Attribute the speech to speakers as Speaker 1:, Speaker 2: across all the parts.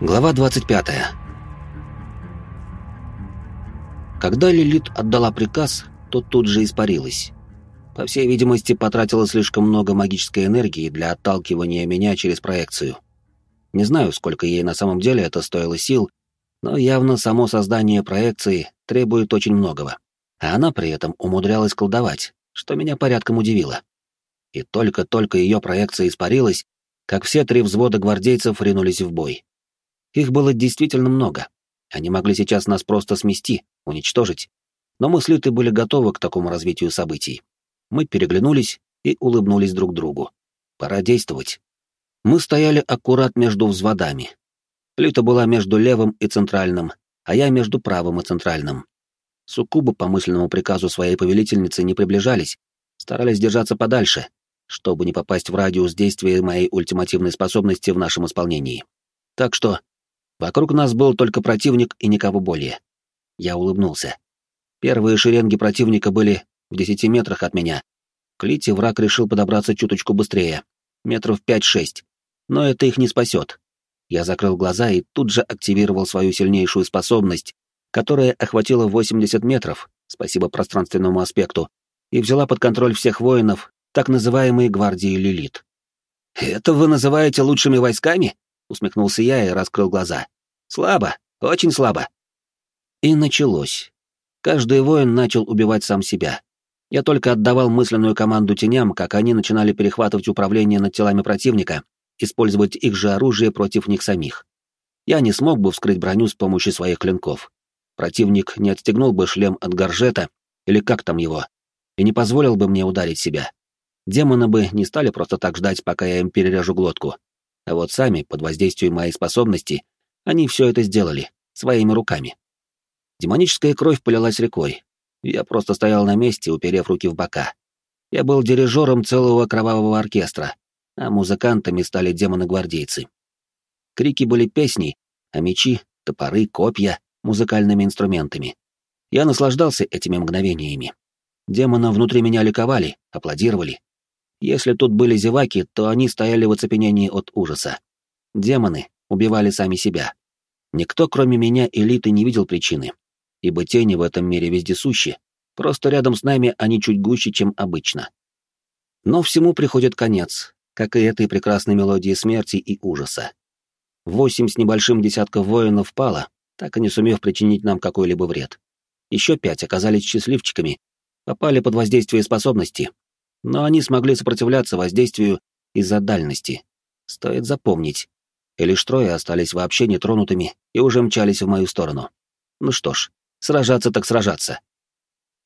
Speaker 1: Глава 25. Когда Лилит отдала приказ, то тут же испарилась. По всей видимости, потратила слишком много магической энергии для отталкивания меня через проекцию. Не знаю, сколько ей на самом деле это стоило сил, но явно само создание проекции требует очень многого. А она при этом умудрялась колдовать, что меня порядком удивило. И только-только ее проекция испарилась, как все три взвода гвардейцев ринулись в бой. Их было действительно много. Они могли сейчас нас просто смести, уничтожить. Но мы с Лютой были готовы к такому развитию событий. Мы переглянулись и улыбнулись друг другу. Пора действовать. Мы стояли аккурат между взводами. Люта была между левым и центральным, а я между правым и центральным. Суккубы по мысленному приказу своей повелительницы не приближались, старались держаться подальше, чтобы не попасть в радиус действия моей ультимативной способности в нашем исполнении. Так что Вокруг нас был только противник и никого более. Я улыбнулся. Первые шеренги противника были в десяти метрах от меня. К Лите враг решил подобраться чуточку быстрее, метров пять-шесть. Но это их не спасет. Я закрыл глаза и тут же активировал свою сильнейшую способность, которая охватила 80 метров, спасибо пространственному аспекту, и взяла под контроль всех воинов, так называемые гвардии Лилит. «Это вы называете лучшими войсками?» Усмехнулся я и раскрыл глаза. Слабо, очень слабо. И началось. Каждый воин начал убивать сам себя. Я только отдавал мысленную команду теням, как они начинали перехватывать управление над телами противника, использовать их же оружие против них самих. Я не смог бы вскрыть броню с помощью своих клинков. Противник не отстегнул бы шлем от горжета, или как там его, и не позволил бы мне ударить себя. Демоны бы не стали просто так ждать, пока я им перережу глотку. А вот сами, под воздействием моей способности, они все это сделали, своими руками. Демоническая кровь полилась рекой. Я просто стоял на месте, уперев руки в бока. Я был дирижером целого кровавого оркестра, а музыкантами стали демоны-гвардейцы. Крики были песни, а мечи, топоры, копья — музыкальными инструментами. Я наслаждался этими мгновениями. Демоны внутри меня ликовали, аплодировали, если тут были зеваки, то они стояли в оцепенении от ужаса. Демоны убивали сами себя. Никто, кроме меня, элиты, не видел причины. Ибо тени в этом мире вездесущи, просто рядом с нами они чуть гуще, чем обычно. Но всему приходит конец, как и этой прекрасной мелодии смерти и ужаса. Восемь с небольшим десятков воинов пало, так и не сумев причинить нам какой-либо вред. Еще пять оказались счастливчиками, попали под воздействие способности, но они смогли сопротивляться воздействию из-за дальности. Стоит запомнить. И лишь трое остались вообще нетронутыми и уже мчались в мою сторону. Ну что ж, сражаться так сражаться.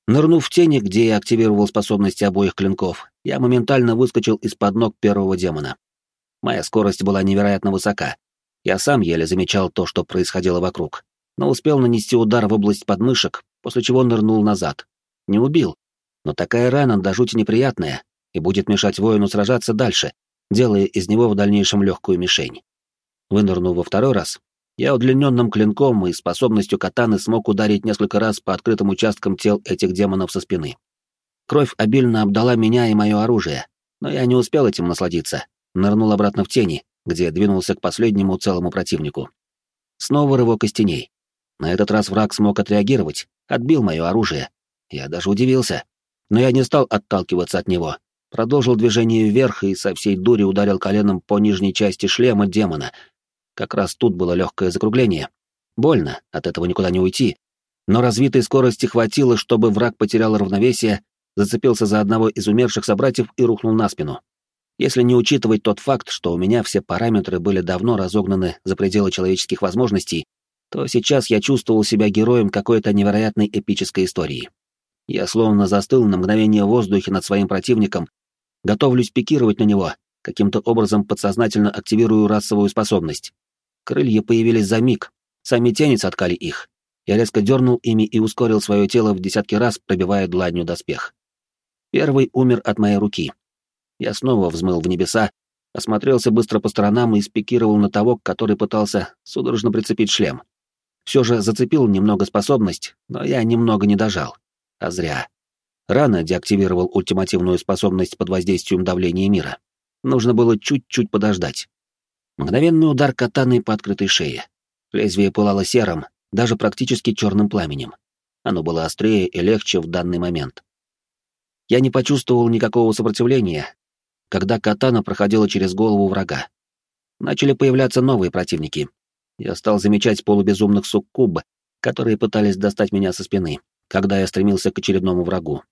Speaker 1: Нырнув в тени, где я активировал способности обоих клинков, я моментально выскочил из-под ног первого демона. Моя скорость была невероятно высока. Я сам еле замечал то, что происходило вокруг, но успел нанести удар в область подмышек, после чего нырнул назад. Не убил, но такая рана до жути неприятная и будет мешать воину сражаться дальше, делая из него в дальнейшем легкую мишень. Вынырнув во второй раз, я удлиненным клинком и способностью катаны смог ударить несколько раз по открытым участкам тел этих демонов со спины. Кровь обильно обдала меня и мое оружие, но я не успел этим насладиться, нырнул обратно в тени, где двинулся к последнему целому противнику. Снова рывок из теней. На этот раз враг смог отреагировать, отбил мое оружие. Я даже удивился, но я не стал отталкиваться от него. Продолжил движение вверх и со всей дури ударил коленом по нижней части шлема демона. Как раз тут было легкое закругление. Больно, от этого никуда не уйти. Но развитой скорости хватило, чтобы враг потерял равновесие, зацепился за одного из умерших собратьев и рухнул на спину. Если не учитывать тот факт, что у меня все параметры были давно разогнаны за пределы человеческих возможностей, то сейчас я чувствовал себя героем какой-то невероятной эпической истории. Я словно застыл на мгновение в воздухе над своим противником, готовлюсь пикировать на него, каким-то образом подсознательно активирую расовую способность. Крылья появились за миг, сами тени соткали их. Я резко дернул ими и ускорил свое тело в десятки раз, пробивая дланью доспех. Первый умер от моей руки. Я снова взмыл в небеса, осмотрелся быстро по сторонам и спикировал на того, который пытался судорожно прицепить шлем. Все же зацепил немного способность, но я немного не дожал. А зря. Рано деактивировал ультимативную способность под воздействием давления мира. Нужно было чуть-чуть подождать. Мгновенный удар катаной по открытой шее. Лезвие пылало серым, даже практически черным пламенем. Оно было острее и легче в данный момент. Я не почувствовал никакого сопротивления, когда катана проходила через голову врага. Начали появляться новые противники. Я стал замечать полубезумных суккуб, которые пытались достать меня со спины, когда я стремился к очередному врагу.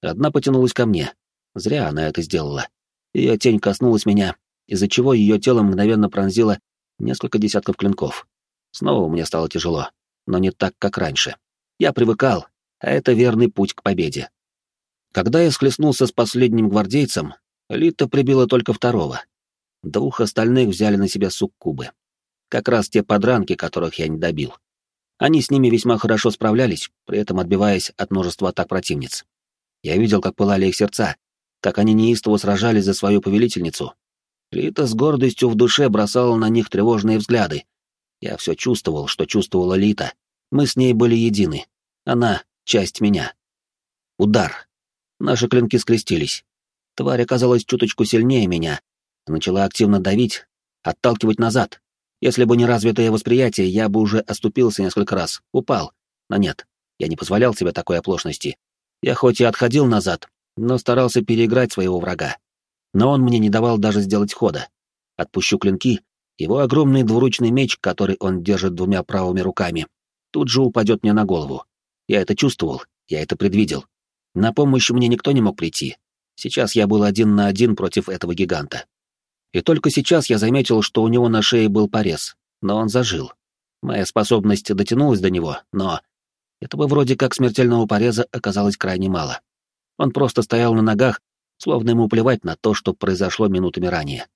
Speaker 1: Одна потянулась ко мне. Зря она это сделала. Ее тень коснулась меня, из-за чего ее тело мгновенно пронзило несколько десятков клинков. Снова мне стало тяжело, но не так, как раньше. Я привыкал, а это верный путь к победе. Когда я схлестнулся с последним гвардейцем, Лита прибила только второго. Двух остальных взяли на себя суккубы. Как раз те подранки, которых я не добил. Они с ними весьма хорошо справлялись, при этом отбиваясь от множества атак противниц. Я видел, как пылали их сердца, как они неистово сражались за свою повелительницу. Лита с гордостью в душе бросала на них тревожные взгляды. Я все чувствовал, что чувствовала Лита. Мы с ней были едины. Она — часть меня. Удар. Наши клинки скрестились. Тварь оказалась чуточку сильнее меня. Начала активно давить, отталкивать назад. Если бы не развитое восприятие, я бы уже оступился несколько раз, упал. Но нет, я не позволял себе такой оплошности. Я хоть и отходил назад, но старался переиграть своего врага. Но он мне не давал даже сделать хода. Отпущу клинки, его огромный двуручный меч, который он держит двумя правыми руками, тут же упадет мне на голову. Я это чувствовал, я это предвидел. На помощь мне никто не мог прийти. Сейчас я был один на один против этого гиганта. И только сейчас я заметил, что у него на шее был порез, но он зажил. Моя способность дотянулась до него, но... Этого вроде как смертельного пореза оказалось крайне мало. Он просто стоял на ногах, словно ему плевать на то, что произошло минутами ранее.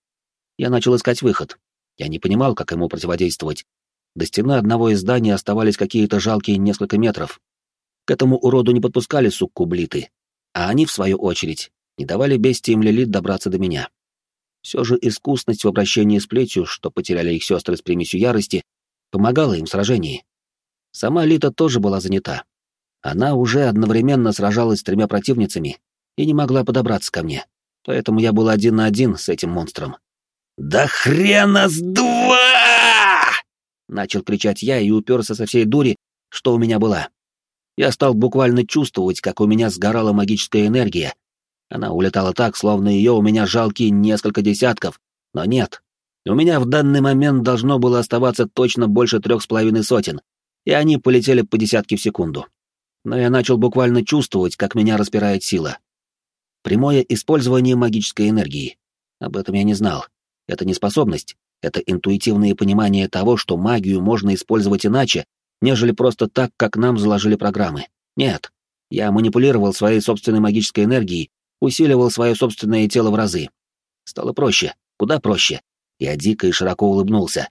Speaker 1: Я начал искать выход. Я не понимал, как ему противодействовать. До стены одного из зданий оставались какие-то жалкие несколько метров, к этому уроду не подпускали суккублиты, а они, в свою очередь, не давали бестиям Лилит добраться до меня. Все же искусность в обращении с плетью, что потеряли их сестры с примесью ярости, помогала им в сражении. Сама Лита тоже была занята. Она уже одновременно сражалась с тремя противницами и не могла подобраться ко мне, поэтому я был один на один с этим монстром. «Да хрена с два!» — начал кричать я и уперся со всей дури, что у меня была. Я стал буквально чувствовать, как у меня сгорала магическая энергия. Она улетала так, словно ее у меня жалкие несколько десятков, но нет. У меня в данный момент должно было оставаться точно больше трех с половиной сотен, и они полетели по десятке в секунду. Но я начал буквально чувствовать, как меня распирает сила. Прямое использование магической энергии. Об этом я не знал. Это не способность, это интуитивное понимание того, что магию можно использовать иначе, нежели просто так, как нам заложили программы. Нет, я манипулировал своей собственной магической энергией, усиливал свое собственное тело в разы. Стало проще, куда проще. Я дико и широко улыбнулся.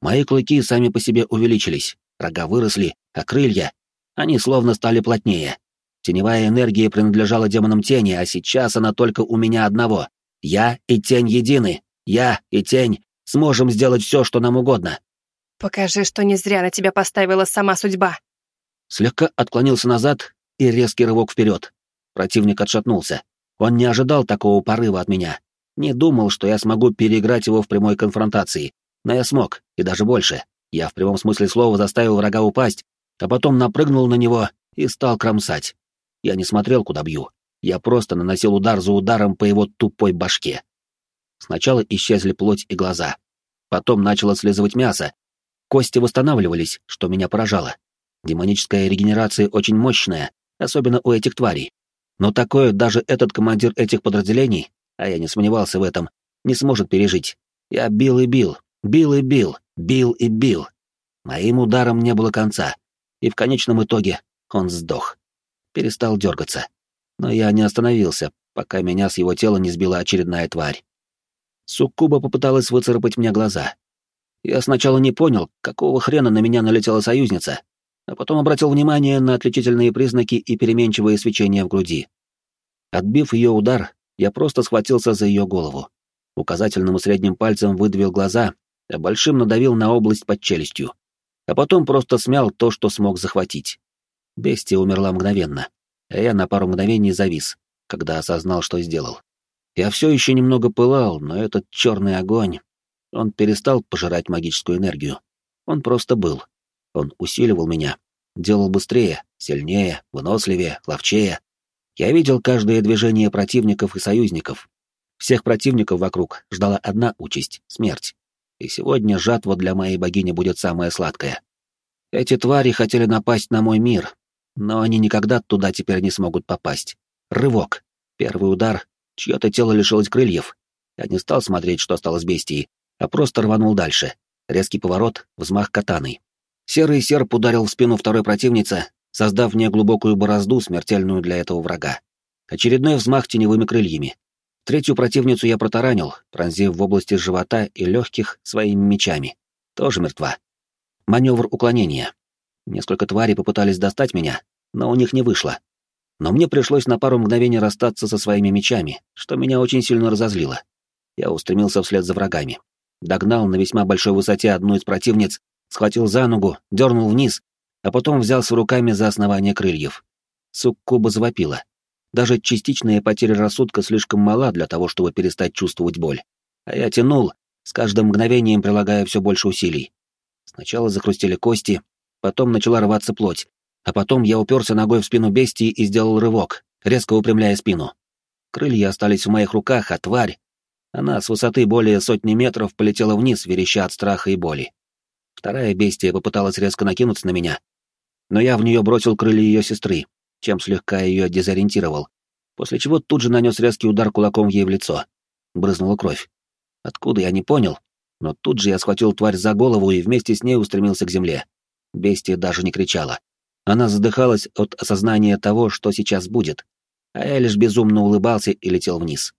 Speaker 1: Мои клыки сами по себе увеличились, рога выросли, а крылья, они словно стали плотнее. Теневая энергия принадлежала демонам тени, а сейчас она только у меня одного. Я и тень едины. Я и тень сможем сделать все, что нам угодно.
Speaker 2: Покажи, что не зря на тебя поставила сама судьба.
Speaker 1: Слегка отклонился назад и резкий рывок вперед. Противник отшатнулся. Он не ожидал такого порыва от меня. Не думал, что я смогу переиграть его в прямой конфронтации. Но я смог, и даже больше. Я в прямом смысле слова заставил врага упасть, а потом напрыгнул на него и стал кромсать. Я не смотрел, куда бью. Я просто наносил удар за ударом по его тупой башке. Сначала исчезли плоть и глаза. Потом начало слизывать мясо, Кости восстанавливались, что меня поражало. Демоническая регенерация очень мощная, особенно у этих тварей. Но такое даже этот командир этих подразделений, а я не сомневался в этом, не сможет пережить. Я бил и бил, бил и бил, бил и бил. Моим ударом не было конца, и в конечном итоге он сдох. Перестал дергаться. Но я не остановился, пока меня с его тела не сбила очередная тварь. Суккуба попыталась выцарапать мне глаза, я сначала не понял, какого хрена на меня налетела союзница, а потом обратил внимание на отличительные признаки и переменчивое свечение в груди. Отбив ее удар, я просто схватился за ее голову. Указательным и средним пальцем выдавил глаза, а большим надавил на область под челюстью. А потом просто смял то, что смог захватить. Бестия умерла мгновенно, а я на пару мгновений завис, когда осознал, что сделал. Я все еще немного пылал, но этот черный огонь Он перестал пожирать магическую энергию. Он просто был. Он усиливал меня, делал быстрее, сильнее, выносливее, ловчее. Я видел каждое движение противников и союзников. Всех противников вокруг ждала одна участь — смерть. И сегодня жатва для моей богини будет самая сладкая. Эти твари хотели напасть на мой мир, но они никогда туда теперь не смогут попасть. Рывок. Первый удар. Чье-то тело лишилось крыльев. Я не стал смотреть, что стало с бестией, а просто рванул дальше. Резкий поворот, взмах катаной. Серый серп ударил в спину второй противницы, создав в ней глубокую борозду, смертельную для этого врага. Очередной взмах теневыми крыльями. Третью противницу я протаранил, пронзив в области живота и легких своими мечами. Тоже мертва. Маневр уклонения. Несколько тварей попытались достать меня, но у них не вышло. Но мне пришлось на пару мгновений расстаться со своими мечами, что меня очень сильно разозлило. Я устремился вслед за врагами. Догнал на весьма большой высоте одну из противниц, схватил за ногу, дернул вниз, а потом взялся руками за основание крыльев. Суккуба завопила. Даже частичная потеря рассудка слишком мала для того, чтобы перестать чувствовать боль. А я тянул, с каждым мгновением прилагая все больше усилий. Сначала захрустели кости, потом начала рваться плоть, а потом я уперся ногой в спину бестии и сделал рывок, резко упрямляя спину. Крылья остались в моих руках, а тварь... Она с высоты более сотни метров полетела вниз, вереща от страха и боли. Вторая бестия попыталась резко накинуться на меня, но я в нее бросил крылья ее сестры, чем слегка ее дезориентировал, после чего тут же нанес резкий удар кулаком ей в лицо. Брызнула кровь. Откуда, я не понял, но тут же я схватил тварь за голову и вместе с ней устремился к земле. Бестия даже не кричала. Она задыхалась от осознания того, что сейчас будет, а я лишь безумно улыбался и летел вниз.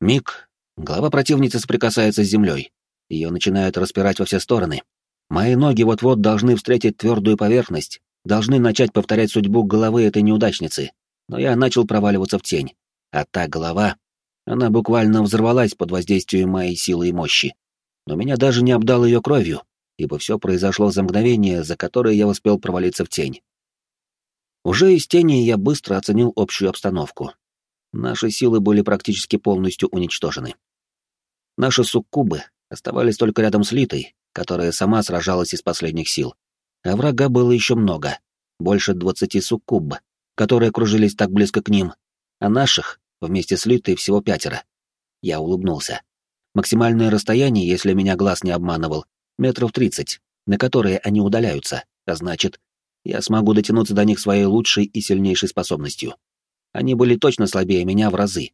Speaker 1: Миг, голова противницы соприкасается с землей. Ее начинают распирать во все стороны. Мои ноги вот-вот должны встретить твердую поверхность, должны начать повторять судьбу головы этой неудачницы, но я начал проваливаться в тень. А та голова, она буквально взорвалась под воздействием моей силы и мощи. Но меня даже не обдал ее кровью, ибо все произошло за мгновение, за которое я успел провалиться в тень. Уже из тени я быстро оценил общую обстановку. Наши силы были практически полностью уничтожены. Наши суккубы оставались только рядом с Литой, которая сама сражалась из последних сил. А врага было еще много, больше двадцати суккуб, которые кружились так близко к ним, а наших, вместе с Литой, всего пятеро. Я улыбнулся. Максимальное расстояние, если меня глаз не обманывал, метров тридцать, на которые они удаляются, а значит, я смогу дотянуться до них своей лучшей и сильнейшей способностью. Они были точно слабее меня в разы.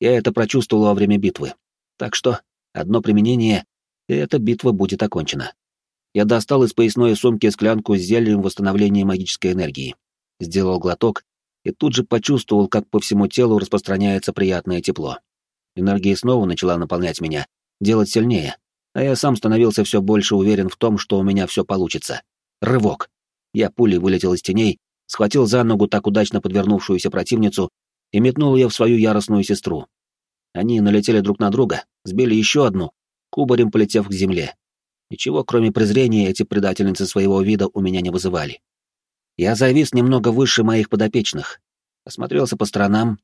Speaker 1: Я это прочувствовал во время битвы. Так что одно применение, и эта битва будет окончена. Я достал из поясной сумки склянку с зельем восстановления магической энергии. Сделал глоток и тут же почувствовал, как по всему телу распространяется приятное тепло. Энергия снова начала наполнять меня, делать сильнее, а я сам становился все больше уверен в том, что у меня все получится. Рывок. Я пулей вылетел из теней, схватил за ногу так удачно подвернувшуюся противницу и метнул ее в свою яростную сестру. Они налетели друг на друга, сбили еще одну, кубарем полетев к земле. Ничего, кроме презрения, эти предательницы своего вида у меня не вызывали. Я завис немного выше моих подопечных, осмотрелся по сторонам.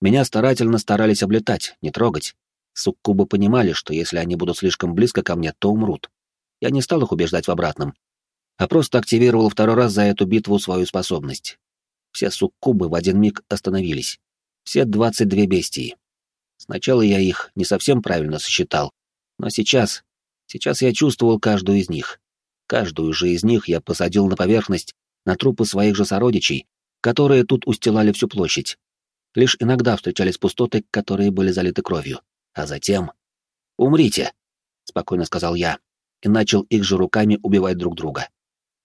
Speaker 1: Меня старательно старались облетать, не трогать. Суккубы понимали, что если они будут слишком близко ко мне, то умрут. Я не стал их убеждать в обратном, а просто активировал второй раз за эту битву свою способность. Все суккубы в один миг остановились. Все двадцать две бестии. Сначала я их не совсем правильно сосчитал, но сейчас, сейчас я чувствовал каждую из них. Каждую же из них я посадил на поверхность, на трупы своих же сородичей, которые тут устилали всю площадь. Лишь иногда встречались пустоты, которые были залиты кровью. А затем... «Умрите!» — спокойно сказал я, и начал их же руками убивать друг друга.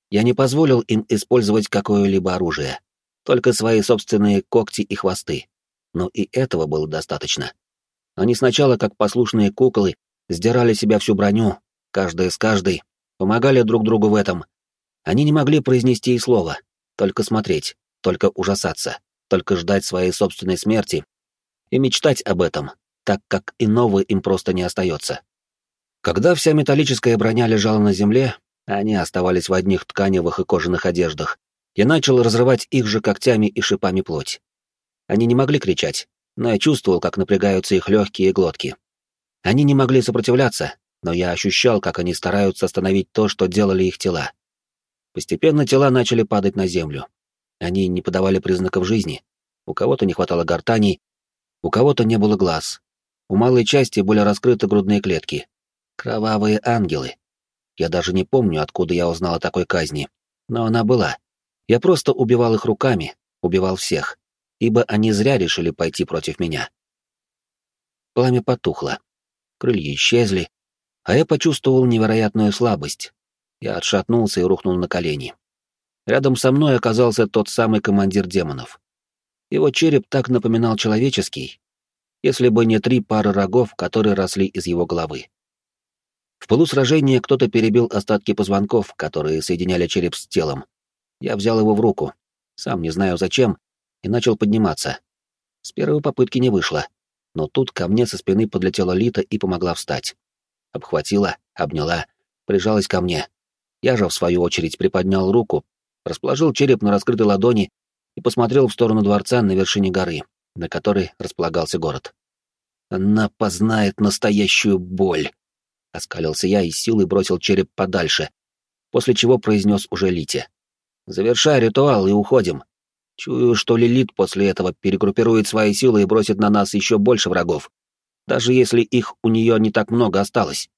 Speaker 1: Я не позволил им использовать какое-либо оружие, только свои собственные когти и хвосты. Но и этого было достаточно. Они сначала, как послушные куклы, сдирали себя всю броню, каждая с каждой, помогали друг другу в этом. Они не могли произнести и слова, только смотреть, только ужасаться, только ждать своей собственной смерти и мечтать об этом, так как иного им просто не остается. Когда вся металлическая броня лежала на земле, они оставались в одних тканевых и кожаных одеждах, я начал разрывать их же когтями и шипами плоть. Они не могли кричать, но я чувствовал, как напрягаются их легкие глотки. Они не могли сопротивляться, но я ощущал, как они стараются остановить то, что делали их тела. Постепенно тела начали падать на землю. Они не подавали признаков жизни. У кого-то не хватало гортаней, у кого-то не было глаз. У малой части были раскрыты грудные клетки. Кровавые ангелы. Я даже не помню, откуда я узнал о такой казни. Но она была. Я просто убивал их руками, убивал всех, ибо они зря решили пойти против меня. Пламя потухло. Крылья исчезли, а я почувствовал невероятную слабость. Я отшатнулся и рухнул на колени. Рядом со мной оказался тот самый командир демонов. Его череп так напоминал человеческий, если бы не три пары рогов, которые росли из его головы. В полусражении кто-то перебил остатки позвонков, которые соединяли череп с телом. Я взял его в руку, сам не знаю зачем, и начал подниматься. С первой попытки не вышло, но тут ко мне со спины подлетела Лита и помогла встать. Обхватила, обняла, прижалась ко мне. Я же, в свою очередь, приподнял руку, расположил череп на раскрытой ладони и посмотрел в сторону дворца на вершине горы, на которой располагался город. «Она познает настоящую боль!» — оскалился я и силой бросил череп подальше, после чего произнес уже Лите. «Завершай ритуал и уходим. Чую, что Лилит после этого перегруппирует свои силы и бросит на нас еще больше врагов, даже если их у нее не так много осталось».